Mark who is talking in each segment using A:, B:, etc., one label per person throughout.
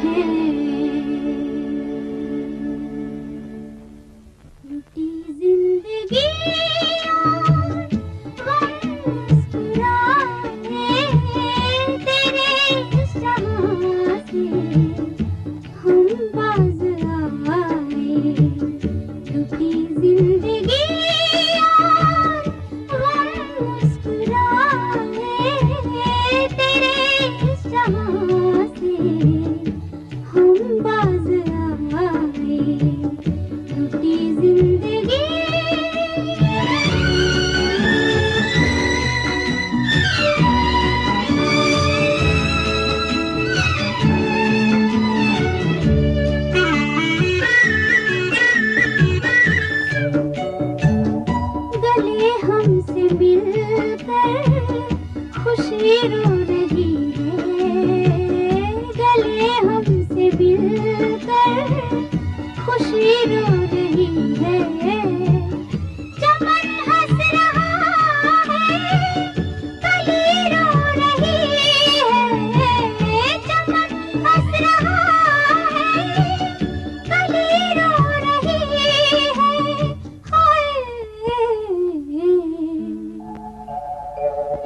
A: here.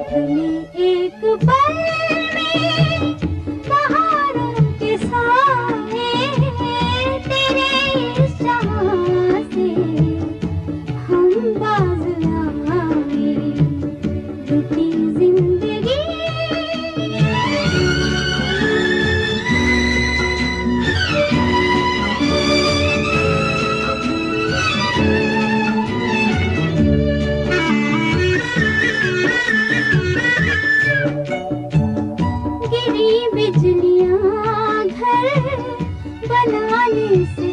A: धनी एक बार। बिजलियाँ घर बनाने से